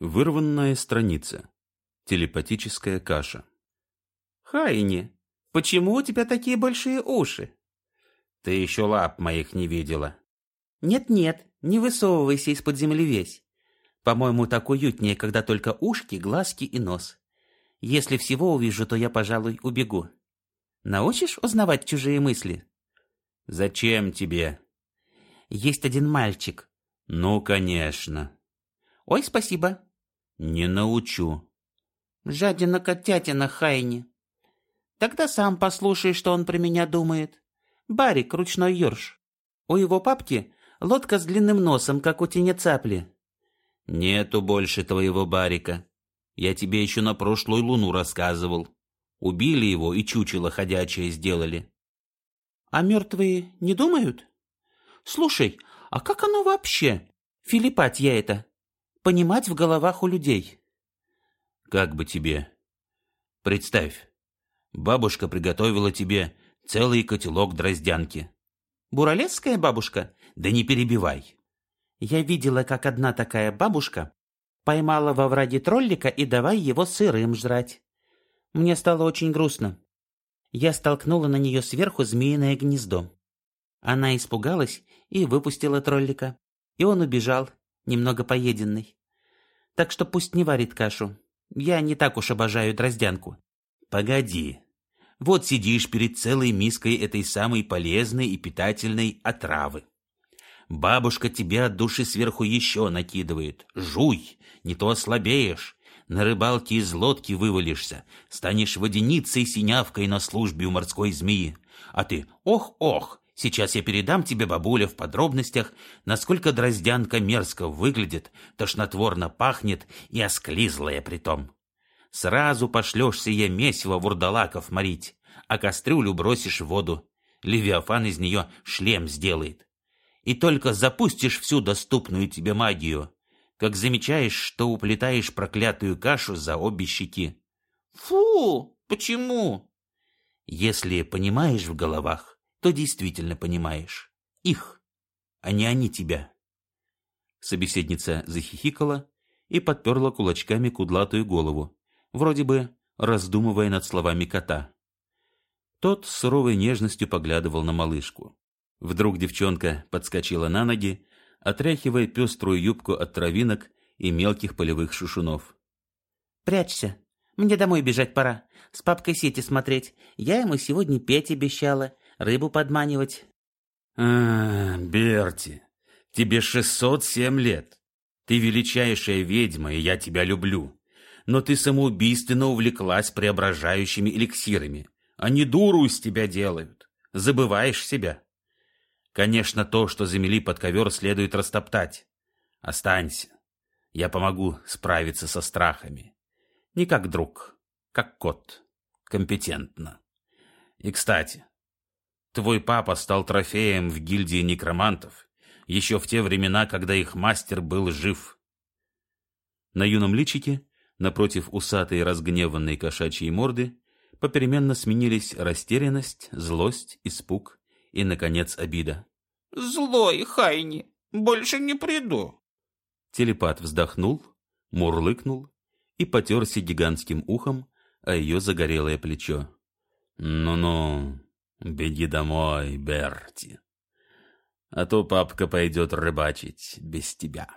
Вырванная страница. Телепатическая каша. Хайни, почему у тебя такие большие уши? Ты еще лап моих не видела. Нет-нет, не высовывайся из-под земли весь. По-моему, так уютнее, когда только ушки, глазки и нос. Если всего увижу, то я, пожалуй, убегу. Научишь узнавать чужие мысли? Зачем тебе? Есть один мальчик. Ну, конечно. Ой, спасибо. Не научу. Жадина котятина Хайни. Тогда сам послушай, что он про меня думает. Барик, ручной ёрш. У его папки лодка с длинным носом, как у тени цапли. Нету больше твоего Барика. Я тебе еще на прошлую луну рассказывал. Убили его и чучело ходячее сделали. А мертвые не думают? Слушай, а как оно вообще? Филиппатья это. Понимать в головах у людей. Как бы тебе? Представь, бабушка приготовила тебе целый котелок дроздянки. Буралесская бабушка? Да не перебивай. Я видела, как одна такая бабушка поймала во враге троллика и давай его сырым жрать. Мне стало очень грустно. Я столкнула на нее сверху змеиное гнездо. Она испугалась и выпустила троллика. И он убежал, немного поеденный. Так что пусть не варит кашу. Я не так уж обожаю дроздянку. Погоди. Вот сидишь перед целой миской этой самой полезной и питательной отравы. Бабушка тебе от души сверху еще накидывает. Жуй, не то ослабеешь. На рыбалке из лодки вывалишься, станешь водяницей синявкой на службе у морской змеи. А ты, ох-ох, сейчас я передам тебе, бабуля, в подробностях, насколько дроздянка мерзко выглядит, тошнотворно пахнет и осклизлая притом. Сразу пошлешь сие месиво вурдалаков морить, а кастрюлю бросишь в воду. Левиафан из нее шлем сделает. И только запустишь всю доступную тебе магию, как замечаешь, что уплетаешь проклятую кашу за обе щеки. Фу, почему? Если понимаешь в головах, то действительно понимаешь. Их, а не они тебя. Собеседница захихикала и подперла кулачками кудлатую голову, вроде бы раздумывая над словами кота. Тот с суровой нежностью поглядывал на малышку. Вдруг девчонка подскочила на ноги, отряхивая пеструю юбку от травинок и мелких полевых шушунов. «Прячься. Мне домой бежать пора. С папкой сети смотреть. Я ему сегодня петь обещала, рыбу подманивать». «А, Берти, тебе шестьсот семь лет. Ты величайшая ведьма, и я тебя люблю но ты самоубийственно увлеклась преображающими эликсирами. Они дуру из тебя делают. Забываешь себя. Конечно, то, что замели под ковер, следует растоптать. Останься. Я помогу справиться со страхами. Не как друг, как кот. Компетентно. И, кстати, твой папа стал трофеем в гильдии некромантов еще в те времена, когда их мастер был жив. На юном личике Напротив усатой разгневанной кошачьей морды попеременно сменились растерянность, злость, испуг и, наконец, обида. «Злой, Хайни, больше не приду!» Телепат вздохнул, мурлыкнул и потерся гигантским ухом о ее загорелое плечо. «Ну-ну, беги домой, Берти, а то папка пойдет рыбачить без тебя».